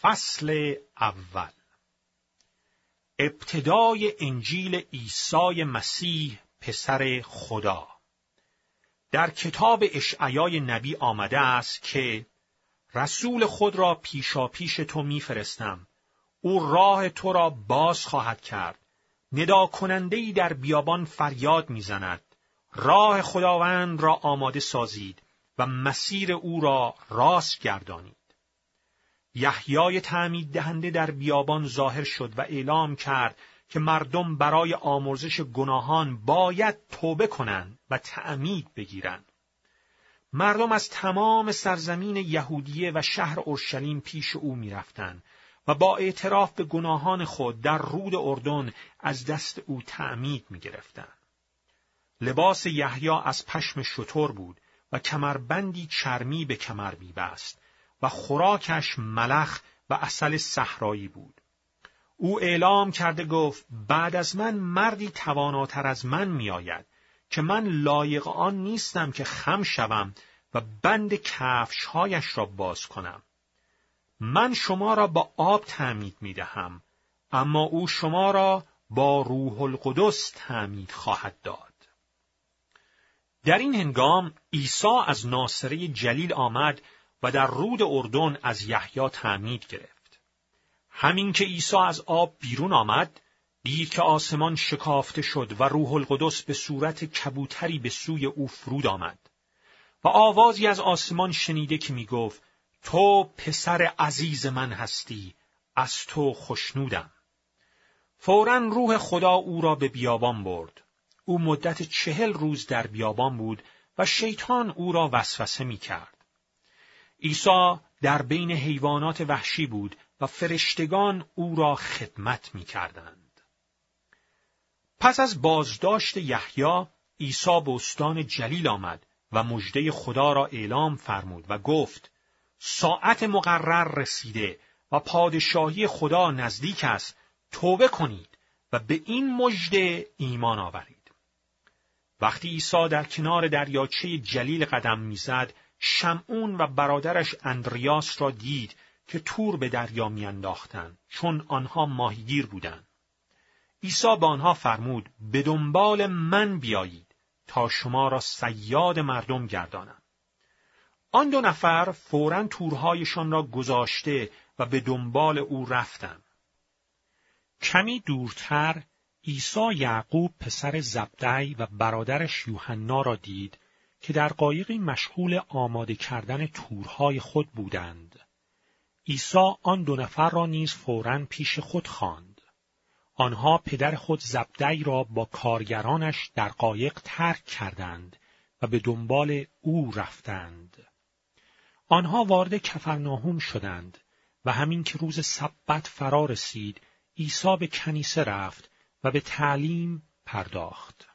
فصل اول. ابتدای انجیل عیسی مسیح پسر خدا. در کتاب اشعیای نبی آمده است که رسول خود را پیشا پیش تو میفرستم. او راه تو را باز خواهد کرد. ندا کننده در بیابان فریاد می‌زند. راه خداوند را آماده سازید و مسیر او را راست گردانید. یحیای تعمید دهنده در بیابان ظاهر شد و اعلام کرد که مردم برای آمرزش گناهان باید توبه کنند و تعمید بگیرند. مردم از تمام سرزمین یهودیه و شهر اورشلیم پیش او می‌رفتند و با اعتراف به گناهان خود در رود اردن از دست او تعمید می‌گرفتند. لباس یحیی از پشم شطور بود و کمربندی چرمی به کمر میبست و خوراکش ملخ و اصل صحرایی بود. او اعلام کرده گفت بعد از من مردی تواناتر از من میآید که من لایق آن نیستم که خم شوم و بند کفشهایش را باز کنم. من شما را با آب تعمید می دهم، اما او شما را با روح القدس تعمید خواهد داد. در این هنگام عیسی از ناصره جلیل آمد و در رود اردن از یحیی تعمید گرفت. همین که عیسی از آب بیرون آمد، دید که آسمان شکافته شد و روح القدس به صورت کبوتری به سوی او فرود آمد. و آوازی از آسمان شنیده که می گفت تو پسر عزیز من هستی، از تو خشنودم. فورا روح خدا او را به بیابان برد. او مدت چهل روز در بیابان بود و شیطان او را وسوسه می کرد. عیسی در بین حیوانات وحشی بود و فرشتگان او را خدمت می کردند. پس از بازداشت یحیی عیسی به استان جلیل آمد و مژده خدا را اعلام فرمود و گفت ساعت مقرر رسیده و پادشاهی خدا نزدیک است توبه کنید و به این مژده ایمان آورید وقتی عیسی در کنار دریاچه جلیل قدم می‌زد شمعون و برادرش اندریاس را دید که تور به دریا میانداختند چون آنها ماهیگیر بودند. عیسی به آنها فرمود به دنبال من بیایید تا شما را سیاد مردم گردانم. آن دو نفر فورا تورهایشان را گذاشته و به دنبال او رفتند. کمی دورتر عیسی یعقوب پسر زبدی و برادرش یوحنا را دید که در قایقی مشغول آماده کردن تورهای خود بودند. عیسی آن دو نفر را نیز فورا پیش خود خواند. آنها پدر خود زبدی را با کارگرانش در قایق ترک کردند و به دنبال او رفتند. آنها وارد کفرناهوم شدند و همین که روز سبت فرا رسید عیسی به کنیسه رفت و به تعلیم پرداخت.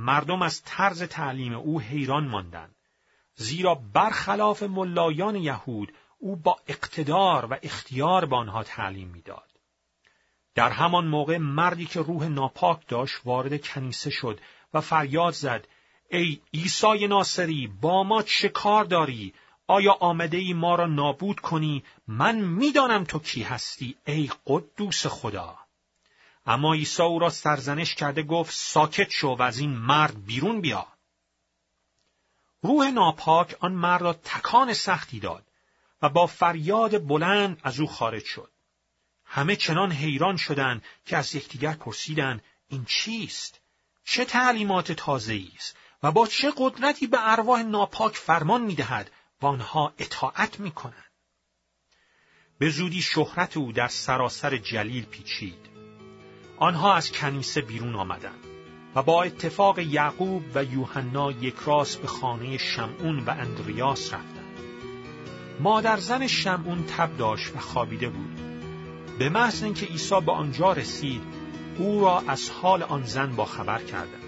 مردم از طرز تعلیم او حیران ماندند. زیرا برخلاف ملایان یهود او با اقتدار و اختیار به آنها تعلیم می‌داد. در همان موقع مردی که روح ناپاک داشت وارد کنیسه شد و فریاد زد ای عیسی ناصری با ما چه کار داری؟ آیا آمده ای ما را نابود کنی؟ من می‌دانم تو کی هستی ای قدوس خدا. اما عیسی او را سرزنش کرده گفت ساکت شو و از این مرد بیرون بیا. روح ناپاک آن مرد را تکان سختی داد و با فریاد بلند از او خارج شد. همه چنان حیران شدند که از یکدیگر پرسیدند این چیست؟ چه تعلیمات تازه است و با چه قدرتی به ارواح ناپاک فرمان می‌دهد و آنها اطاعت می‌کنند؟ به زودی شهرت او در سراسر جلیل پیچید. آنها از کنیسه بیرون آمدند و با اتفاق یعقوب و یوحنا یک راست به خانه شمعون و اندریاس رفتند. مادر زن شمعون تب داشت و خوابیده بود. به محض اینکه عیسی به آنجا رسید، او را از حال آن زن با خبر کردند.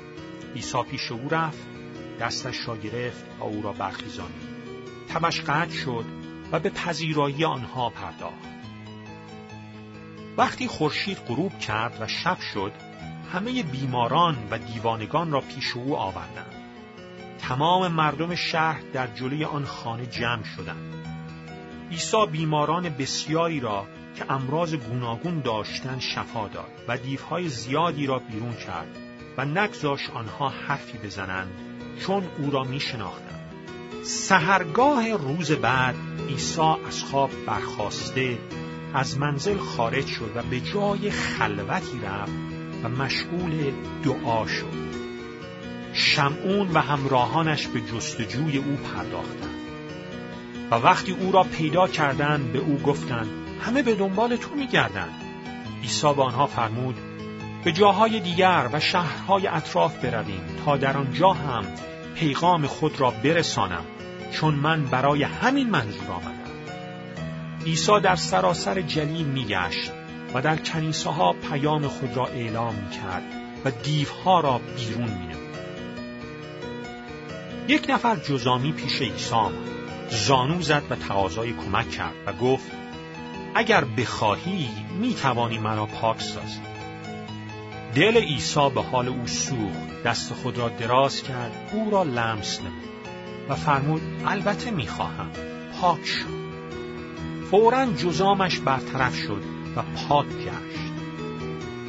عیسی پیش او رفت، دستش را گرفت و او را برخیزانید. تبش شد و به پذیرایی آنها پرداخت. وقتی خورشید غروب کرد و شب شد همه بیماران و دیوانگان را پیش او آوردند تمام مردم شهر در جلوی آن خانه جمع شدند عیسی بیماران بسیاری را که امراض گوناگون داشتن شفا داد و دیوهای زیادی را بیرون کرد و نگذاش آنها حرفی بزنند چون او را می شناختند. سهرگاه روز بعد عیسی از خواب برخواسته از منزل خارج شد و به جای خلوتی رفت و مشغول دعا شد. شمعون و همراهانش به جستجوی او پرداختند. و وقتی او را پیدا کردند به او گفتند همه به دنبال تو میگردند. عیسی به آنها فرمود به جاهای دیگر و شهرهای اطراف برویم تا در آنجا هم پیغام خود را برسانم چون من برای همین منظور آمدم. عیسی در سراسر جلیل میگشت و در کنیسه ها پیام خود را اعلام می کرد و دیوها را بیرون می یک نفر جزامی پیش عیسی آمد. زانو زد و تقاضای کمک کرد و گفت اگر بخواهی می توانی مرا پاک سازی. دل عیسی به حال او سوخت. دست خود را دراز کرد. او را لمس نمود و فرمود البته می‌خواهم. پاک شد فورا جزامش برطرف شد و پاک گشت.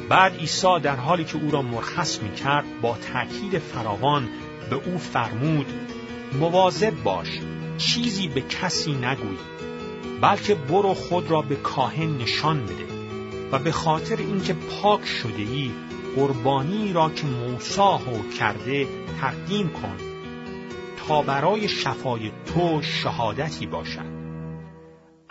بعد عیسی در حالی که او را مرخص می کرد با تأکید فراوان به او فرمود مواظب باش چیزی به کسی نگوی بلکه برو خود را به کاهن نشان بده و به خاطر اینکه پاک شده ای قربانی را که موسا کرده تقدیم کن تا برای شفای تو شهادتی باشد.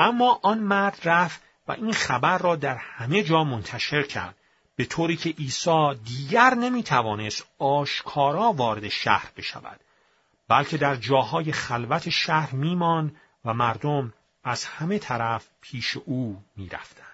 اما آن مرد رفت و این خبر را در همه جا منتشر کرد به طوری که عیسی دیگر نمی‌توانست آشکارا وارد شهر بشود بلکه در جاهای خلوت شهر میمان و مردم از همه طرف پیش او می‌رفتند.